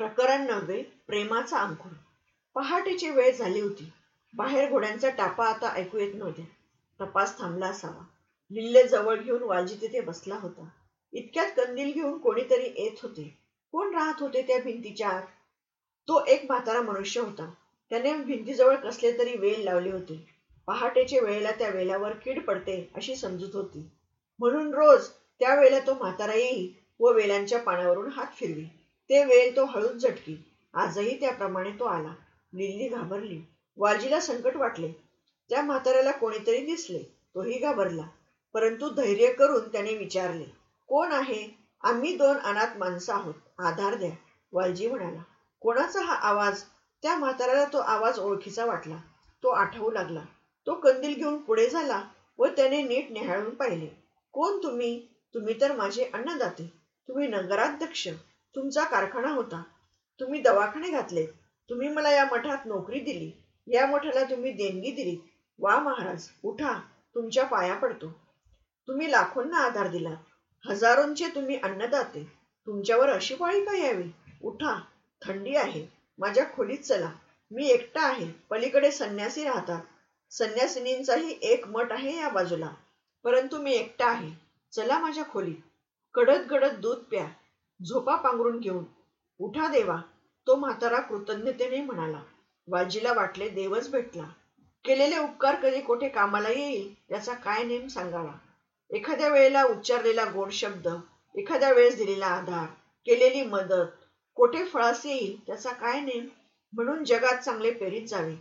प्रकरण नव्हे प्रेमाचा अंकुर पहाटेची वेळ झाली होती. बाहेर घोड्यांचा टापा आता ऐकू येत नव्हत्या तपास थांबला असावा. लिल्ले जवळ घेऊन वालजी तिथे बसला होता. इतक्यात कंदील घेऊन कोणीतरी येत होते. कोण राहत होते त्या भिंतीच्या आत? तो एक म्हातारा मनुष्य होता. त्याने भिंतीजवळ कसले तरी वेल लावले होते. पहाटेच्या वेळेला त्या वेलावर कीड पडते अशी समजूत होती. म्हणून रोज त्या वेळेला तो म्हातारा येई व वेलांच्या पानावरून हात फिरवी ते वेळ तो हळूच झटकी. आजही त्याप्रमाणे तो आला. लिल्ली घाबरली. वालजीला संकट वाटले. त्या म्हाताऱ्याला कोणीतरी दिसले. तोही घाबरला. परंतु धैर्य करून त्याने विचारले कोण आहे? आम्ही दोन अनाथ माणसं आहोत. आधार द्या. वालजी म्हणाला कोणाचा हा आवाज? त्या म्हाताऱ्याला तो आवाज ओळखीचा वाटला. तो आठवू लागला. तो कंदील घेऊन पुढे झाला व त्याने नीट निहाळून पाहिले. कोण तुम्ही? तुम्ही तर माझे अन्नदाते. तुम्ही नगराध्यक्ष. तुमचा कारखाना होता. तुम्ही दवाखाने घातले. तुम्ही मला या मठात नोकरी दिली. या मठाला तुम्ही देणगी दिली. वा महाराज उठा. तुमच्या पाया पडतो. तुम्ही लाखोंना आधार दिला. हजारोंचे तुम्ही अन्नदाते. तुमच्यावर अशी पाळी का यावी? उठा. थंडी आहे. माझ्या खोलीत चला. मी एकटा आहे. पलीकडे संन्यासी राहतात. संन्यासिनींचाही एक मठ आहे या बाजूला. परंतु मी एकटा आहे. चला माझ्या खोलीत. कडत गडत दूध प्या. झोपा पांघरून घेऊन. उठा देवा. तो म्हातारा कृतज्ञतेने म्हणाला. वाजीला वाटले देवच भेटला. केलेले उपकार कधी कोठे कामाला येईल याचा काय नेम सांगावा? एखाद्या वेळेला उच्चारलेला गोड शब्द एखाद्या वेळेस दिलेला आधार केलेली मदत कोठे फळास येईल त्याचा काय नेम? म्हणून जगात चांगले पेरीत जावे.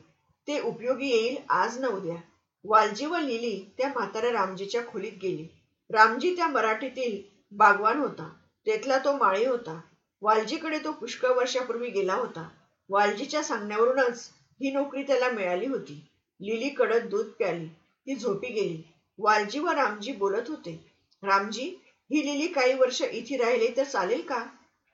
ते उपयोगी येईल आज न उद्या. वालजी व लिली त्या म्हाताऱ्या रामजीच्या खोलीत गेली. रामजी त्या मराठीतील बागवान होता. तेथला तो माळी होता. वालजीकडे तो पुष्कळ वर्षापूर्वी गेला होता. वालजीच्या सांगण्यावरूनच ही नोकरी त्याला मिळाली होती. लिली कडत दूध प्याली. ती झोपी गेली. वालजी व रामजी बोलत होते. रामजी ही लिली काही वर्ष इथे राहिली तर चालेल का?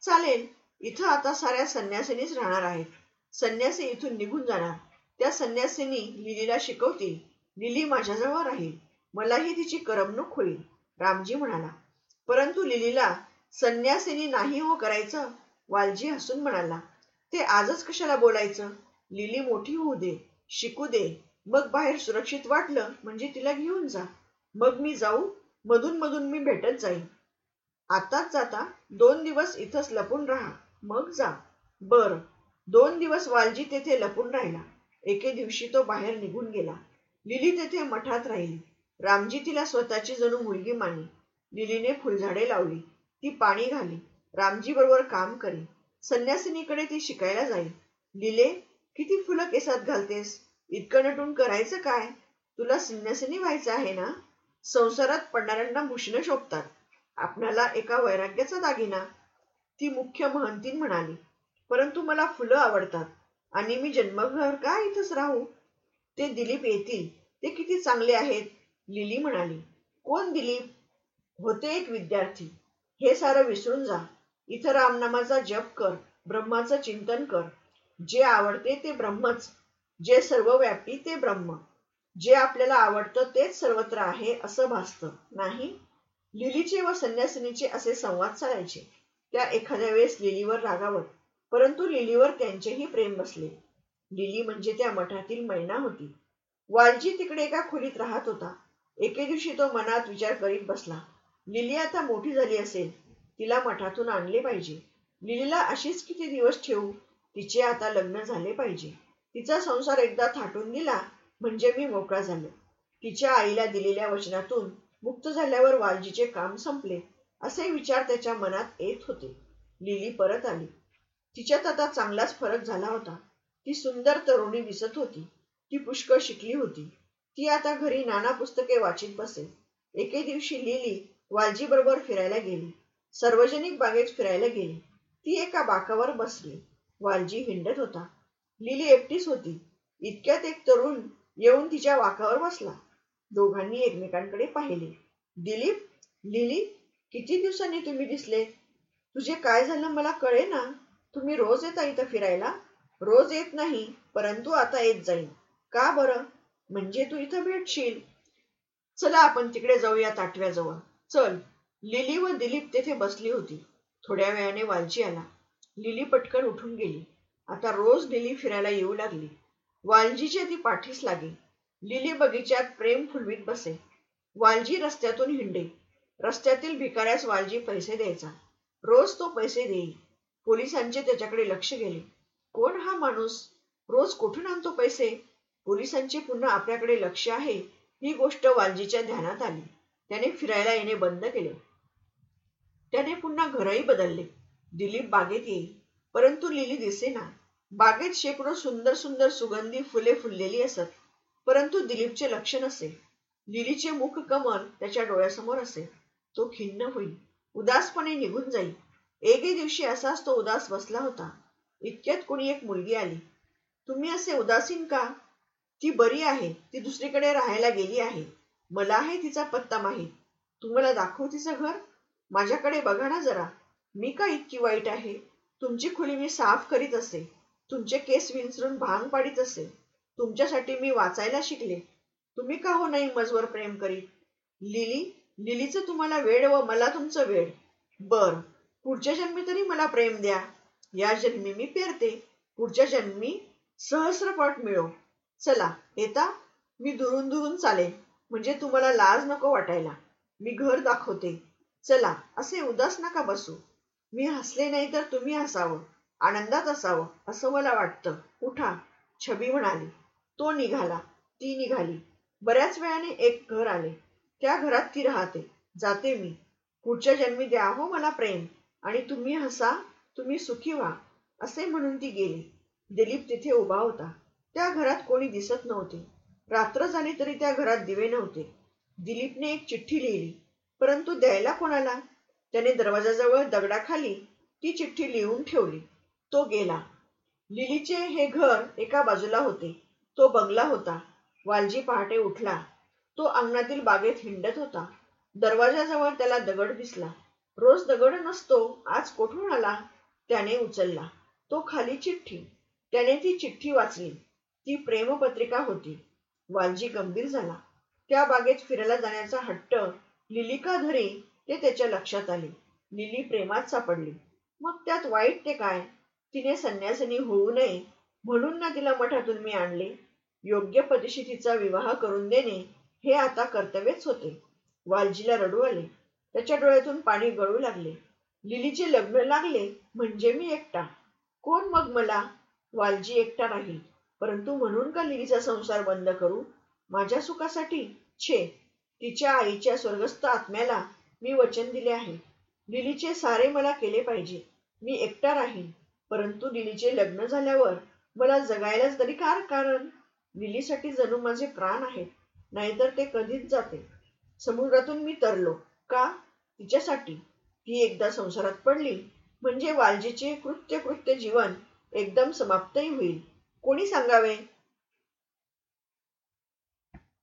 चालेल. इथं आता साऱ्या संन्यासिनीच राहणार आहेत. संन्यासी इथून निघून जाणार. त्या संन्यासिनी लिलीला शिकवतील. लिली माझ्याजवळ राहील. मलाही तिची करमणूक होईल. रामजी म्हणाला. परंतु लिलीला संन्यासिनी नाही हो करायचं? वालजी हसून म्हणाला ते आजच कशाला बोलायचं? लिली मोठी होऊ दे शिकू दे. मग बाहेर सुरक्षित वाटलं म्हणजे तिला घेऊन जा. मग मी जाऊ मधून मधून मी भेटत जाईन. आताच जाता दोन दिवस इथंच लपून राहा. मग जा. बर. दोन दिवस वालजी तेथे लपून राहिला. एके दिवशी तो बाहेर निघून गेला. लिली तेथे मठात राहिली. रामजी तिला स्वतःची जणू मुलगी मानली लिलीने फुलझाडे लावली. ती पाणी घाली. रामजी बरोबर काम करी संन्यासिनीकडे ती शिकायला जाईल. लिले किती फुलं केसात घालतेस? इतकं नटून करायचं काय? तुला संन्यासिनी व्हायचं आहे ना? संसारात पडणाऱ्यांना भूषणं शोभतात. आपणाला एका वैराग्याचा दागिना. ती मुख्य महंतीन म्हणाली. परंतु मला फुलं आवडतात. आणि मी जन्मभर का इथंच राहू? ते दिलीप येतील. ते किती चांगले आहेत? लिली म्हणाली. कोण दिलीप? होते एक विद्यार्थी. हे सारं विसरून जा. इथं रामनामाचा जप कर ब्रह्माचं चिंतन कर. जे आवडते ते ब्रह्मच जे सर्वव्यापी ते ब्रह्म. जे आपल्याला आवडतं तेच सर्वत्र आहे असं भासतं नाही? लिलीचे व संन्यासिनीचे असे संवाद चालायचे त्या एखाद्या वेळेस लिलीवर रागावत परंतु लिलीवर त्यांचेही प्रेम बसले. लिली म्हणजे त्या मठातील मैना होती. वालजी तिकडे एका खोलीत राहत होता. एके दिवशी तो मनात विचार करीत बसला. लिली आता मोठी झाली असेल. तिला मठातून आणले पाहिजे. लिलीला अशीच किती दिवस ठेवू? तिचे आता लग्न झाले पाहिजे. तिचा संसार एकदा थाटून दिला म्हणजे मी मोकळा झालो. तिच्या आईला दिलेल्या वचनातून मुक्त झाल्यावर वालजीचे काम संपले असे विचार त्याच्या मनात येत होते. लिली परत आली. तिच्यात आता चांगलाच फरक झाला होता. ती सुंदर तरुणी दिसत होती. ती पुष्कळ शिकली होती. ती आता घरी नाना पुस्तके वाचित बसे एके दिवशी लिली वालजी बरोबर फिरायला गेली. सार्वजनिक बागेत फिरायला गेली. ती एका बाकावर बसली. वालजी हिंडत होता. लिली एकटीच होती. इतक्यात एक तरुण येऊन तिच्या वाकावर बसला. दोघांनी एकमेकांकडे पाहिले. दिलीप लिली किती दिवसांनी तुम्ही दिसले? तुझे काय झालं मला कळे ना? तुम्ही रोज येता इथं फिरायला? रोज येत नाही परंतु आता येत जाईल का बरं? म्हणजे तू इथं भेटशील? चला आपण तिकडे जाऊया ताटव्याजवळ. चल लिली व दिलीप तेथे बसली होती. थोड्या वेळाने वालजी आला. लिली पटकन उठून गेली. आता रोज लिली फिरायला येऊ लागली. वालजीच्या ती पाठीस लागे. लिली बगीच्यात प्रेम फुलवीत बसे. वालजी रस्त्यातून हिंडे. रस्त्यातील भिकाऱ्यास वालजी पैसे द्यायचा. रोज तो पैसे देई पोलिसांचे त्याच्याकडे लक्ष गेले. कोण हा माणूस? रोज कुठून आणतो पैसे? पोलिसांचे पुन्हा आपल्याकडे लक्ष आहे. ही गोष्ट वालजीच्या ध्यानात आली. त्याने फिरायला येणे बंद केले. त्याने पुन्हा घरही बदलले. दिलीप बागेत येईल परंतु लिली दिसेना बागेत शेकडो सुंदर सुंदर सुगंधी फुले फुललेली असत परंतु दिलीपचे लक्ष नसे. लिलीचे मुख कमल त्याच्या डोळ्यासमोर असे. तो खिन्न होईल उदासपणे निघून जाईल. एके दिवशी असाच तो उदास बसला होता. इतक्यात कोणी एक मुलगी आली. तुम्ही असे उदासीन का? ती बरी आहे ती दुसरीकडे राहायला गेली आहे. मला आहे तिचा पत्ता माहीत. तुम्हाला दाखवू तिचं घर. माझ्याकडे बघा ना जरा. मी का इतकी वाईट आहे? तुमची खुली मी साफ करीत असे. तुमचे केस विंचरून भांग पाडीत असे. तुमच्यासाठी मी वाचायला शिकले. तुम्ही का हो नाही मजवर प्रेम करीत? लिली लिलीचं तुम्हाला वेळ व मला तुमचं वेळ बर पुढच्या जन्मी तरी मला प्रेम द्या. या जन्मी मी पेरते. पुढच्या जन्मी सहस्रपट मिळो. चला येता. मी दुरून दुरून चालेन. म्हणजे तुम्हाला लाज नको वाटायला. मी घर दाखवते. चला असे उदास नका बसू. मी हसले नाही तर तुम्ही हसावं. आनंदात असावं असं मला वाटतं. उठा छबी म्हणाली. तो निघाला. ती निघाली. बऱ्याच वेळाने एक घर आले. त्या घरात ती राहते. जाते मी. पुढच्या जन्मी द्या हो मला प्रेम. आणि तुम्ही हसा तुम्ही सुखी व्हा असे म्हणून ती गेली. दिलीप तिथे उभा होता. त्या घरात कोणी दिसत नव्हते. रात्र झाली तरी त्या घरात दिवे नव्हते. दिलीपने एक चिठ्ठी लिहिली. परंतु द्यायला कोणाला? त्याने दरवाजाजवळ दगडाखाली ती चिठ्ठी लिहून ठेवली. तो गेला. लिलीचे हे घर एका बाजूला होते. तो बंगला होता. वालजी पहाटे उठला. तो अंगणातील बागेत हिंडत होता. दरवाजाजवळ त्याला दगड दिसला. रोज दगड नसतो आज कोठून आला? त्याने उचलला. तो खाली चिठ्ठी. त्याने ती चिठ्ठी वाचली. ती प्रेमपत्रिका होती. वालजी गंभीर झाला. त्या बागेत फिरायला जाण्याचा हट्ट लिलिका धरी ते त्याच्या लक्षात आले. लिली प्रेमात सापडली. मग त्यात वाईट ते काय? तिने संन्यासिनी होऊ नये म्हणून ना तिला मठातून मी आणले. योग्य पदिशी तिचा विवाह करून देणे हे आता कर्तव्यच होते. वालजीला रडू आले. त्याच्या डोळ्यातून पाणी गळू लागले. लिलीचे लग्न लागले म्हणजे मी एकटा. कोण मग मला? वालजी एकटा राहील. परंतु म्हणून का लिलीचा संसार बंद करू? माझ्या सुखासाठी? छे. तिच्या आईच्या स्वर्गस्थ आत्म्याला मी वचन दिले आहे. लिलीचे सारे मला केले पाहिजे. मी एकटा राहीन. परंतु लिलीचे लग्न झाल्यावर मला जगायलाच तरी कार कारण? लिलीसाठी जणू माझे प्राण आहेत. नाहीतर ते कधीच जाते. समुद्रातून मी तरलो. का? तिच्यासाठी. ती एकदा संसारात पडली. म्हणजे वालजीचे कृत्य कृत्य जीवन एकदम समाप्तही होईल. कोणी सांगावे?